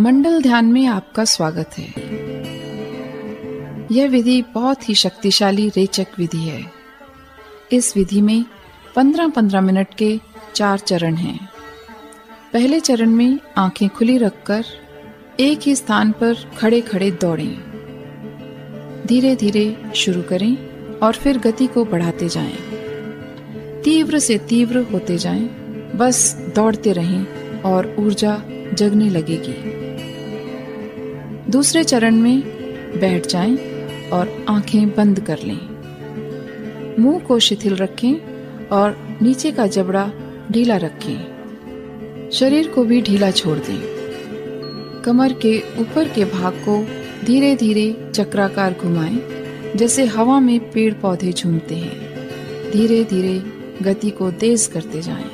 मंडल ध्यान में आपका स्वागत है। यह विधि बहुत ही शक्तिशाली रेचक विधि है। इस विधि में 15-15 मिनट के चार चरण हैं। पहले चरण में आँखें खुली रखकर एक ही स्थान पर खड़े खड़े दौड़ें। धीरे धीरे शुरू करें और फिर गति को बढ़ाते जाएँ। तीव्र से तीव्र होते जाएँ, बस दौड़ते रहें और ऊर्जा जगने लगेगी। दूसरे चरण में बैठ जाएँ और आँखें बंद कर लें। मुँह को शिथिल रखें और नीचे का जबड़ा ढीला रखें। शरीर को भी ढीला छोड़ दें। कमर के ऊपर के भाग को धीरे धीरे चक्राकार घुमाएँ, जैसे हवा में पेड़ पौधे झूमते हैं। धीरे धीरे गति को तेज करते जाएँ।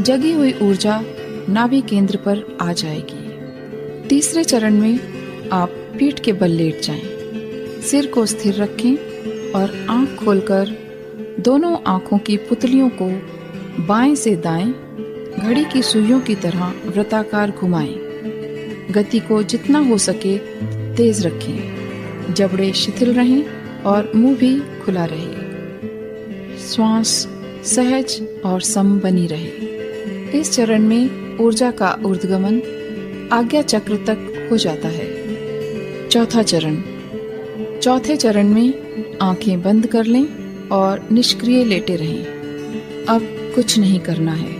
जगी हुई ऊर्जा नाभि केंद्र पर आ जाएगी। तीसरे चरण में आप पीठ के बल लेट जाएँ। सिर को स्थिर रखें और आँख खोलकर दोनों आँखों की पुतलियों को बाएँ से दाएँ, घड़ी की सुइयों की तरह वृत्ताकार घुमाएँ। गति को जितना हो सके तेज रखें जबड़े शिथिल रहें और मुँह भी खुला रहे श्वास सहज और सम बनी रहे इस चरण में ऊर्जा का ऊर्धगमन आज्ञा चक्र तक हो जाता है। चौथा चरण। चौथे चरण में आँखें बंद कर लें और निष्क्रिय लेटे रहें। अब कुछ नहीं करना है।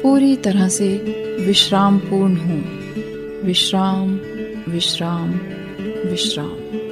पूरी तरह से विश्राम पूर्ण हो। विश्राम विश्राम विश्राम।